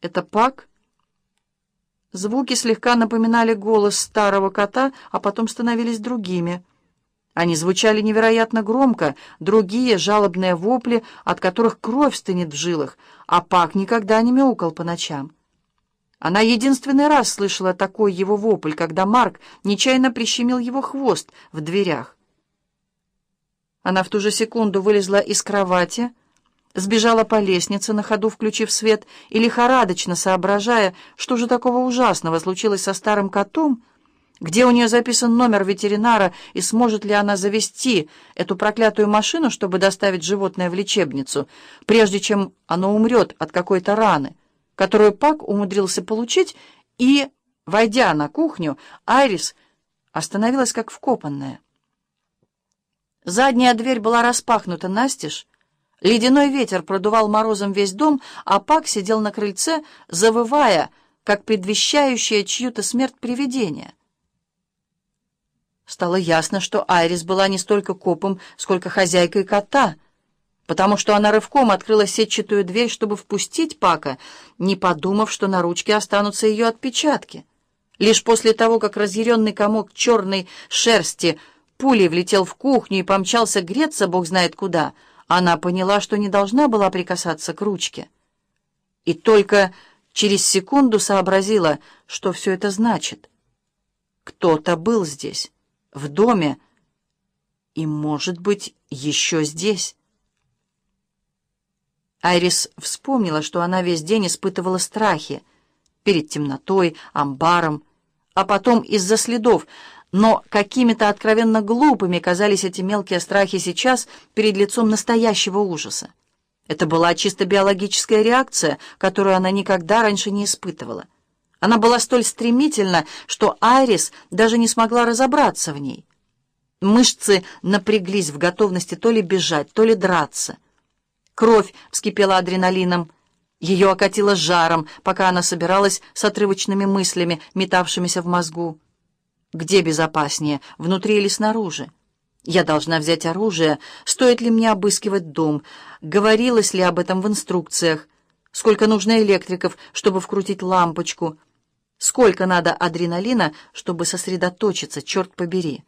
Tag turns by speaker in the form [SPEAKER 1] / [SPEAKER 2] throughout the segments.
[SPEAKER 1] Это Пак? Звуки слегка напоминали голос старого кота, а потом становились другими. Они звучали невероятно громко, другие — жалобные вопли, от которых кровь стынет в жилах, а Пак никогда не мяукал по ночам. Она единственный раз слышала такой его вопль, когда Марк нечаянно прищемил его хвост в дверях. Она в ту же секунду вылезла из кровати, сбежала по лестнице, на ходу включив свет, и лихорадочно соображая, что же такого ужасного случилось со старым котом, где у нее записан номер ветеринара и сможет ли она завести эту проклятую машину, чтобы доставить животное в лечебницу, прежде чем оно умрет от какой-то раны, которую Пак умудрился получить, и, войдя на кухню, Айрис остановилась как вкопанная. Задняя дверь была распахнута настежь, Ледяной ветер продувал морозом весь дом, а Пак сидел на крыльце, завывая, как предвещающее чью-то смерть привидение. Стало ясно, что Айрис была не столько копом, сколько хозяйкой кота, потому что она рывком открыла сетчатую дверь, чтобы впустить Пака, не подумав, что на ручке останутся ее отпечатки. Лишь после того, как разъяренный комок черной шерсти пулей влетел в кухню и помчался греться бог знает куда — она поняла, что не должна была прикасаться к ручке. И только через секунду сообразила, что все это значит. Кто-то был здесь, в доме, и, может быть, еще здесь. Айрис вспомнила, что она весь день испытывала страхи перед темнотой, амбаром, а потом из-за следов — но какими-то откровенно глупыми казались эти мелкие страхи сейчас перед лицом настоящего ужаса. Это была чисто биологическая реакция, которую она никогда раньше не испытывала. Она была столь стремительна, что Айрис даже не смогла разобраться в ней. Мышцы напряглись в готовности то ли бежать, то ли драться. Кровь вскипела адреналином, ее окатило жаром, пока она собиралась с отрывочными мыслями, метавшимися в мозгу. Где безопаснее, внутри или снаружи? Я должна взять оружие. Стоит ли мне обыскивать дом? Говорилось ли об этом в инструкциях? Сколько нужно электриков, чтобы вкрутить лампочку? Сколько надо адреналина, чтобы сосредоточиться, черт побери?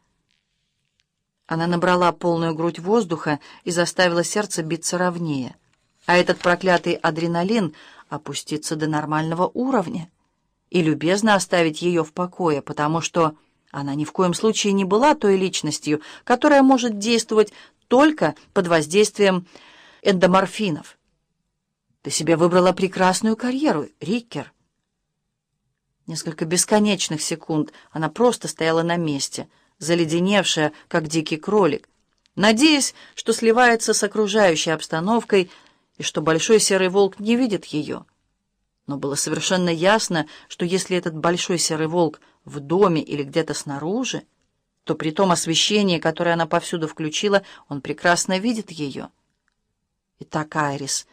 [SPEAKER 1] Она набрала полную грудь воздуха и заставила сердце биться ровнее. А этот проклятый адреналин опуститься до нормального уровня и любезно оставить ее в покое, потому что... Она ни в коем случае не была той личностью, которая может действовать только под воздействием эндоморфинов. Ты себе выбрала прекрасную карьеру, Риккер. Несколько бесконечных секунд она просто стояла на месте, заледеневшая, как дикий кролик, надеясь, что сливается с окружающей обстановкой и что большой серый волк не видит ее. Но было совершенно ясно, что если этот большой серый волк в доме или где-то снаружи, то при том освещении, которое она повсюду включила, он прекрасно видит ее. Итак, Айрис,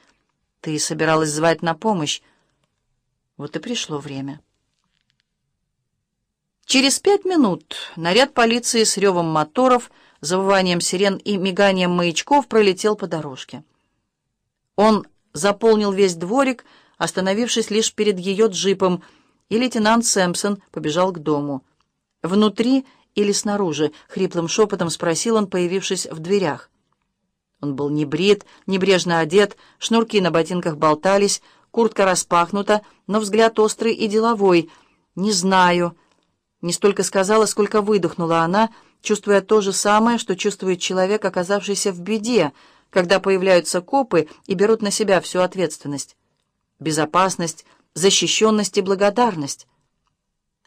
[SPEAKER 1] ты собиралась звать на помощь. Вот и пришло время. Через пять минут наряд полиции с ревом моторов, завыванием сирен и миганием маячков пролетел по дорожке. Он заполнил весь дворик, остановившись лишь перед ее джипом — и лейтенант Сэмпсон побежал к дому. «Внутри или снаружи?» — хриплым шепотом спросил он, появившись в дверях. Он был не брит, небрежно одет, шнурки на ботинках болтались, куртка распахнута, но взгляд острый и деловой. «Не знаю». Не столько сказала, сколько выдохнула она, чувствуя то же самое, что чувствует человек, оказавшийся в беде, когда появляются копы и берут на себя всю ответственность. Безопасность — защищенность и благодарность.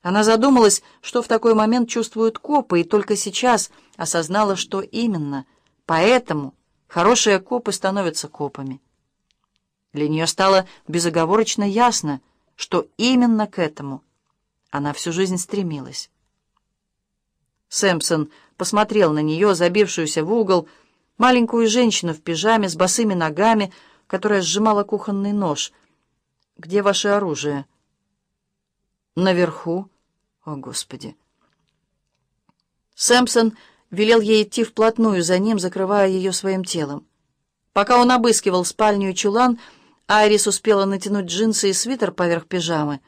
[SPEAKER 1] Она задумалась, что в такой момент чувствуют копы, и только сейчас осознала, что именно. Поэтому хорошие копы становятся копами. Для нее стало безоговорочно ясно, что именно к этому она всю жизнь стремилась. Сэмпсон посмотрел на нее, забившуюся в угол, маленькую женщину в пижаме с босыми ногами, которая сжимала кухонный нож — «Где ваше оружие?» «Наверху». «О, Господи!» Сэмпсон велел ей идти вплотную за ним, закрывая ее своим телом. Пока он обыскивал спальню и чулан, Айрис успела натянуть джинсы и свитер поверх пижамы,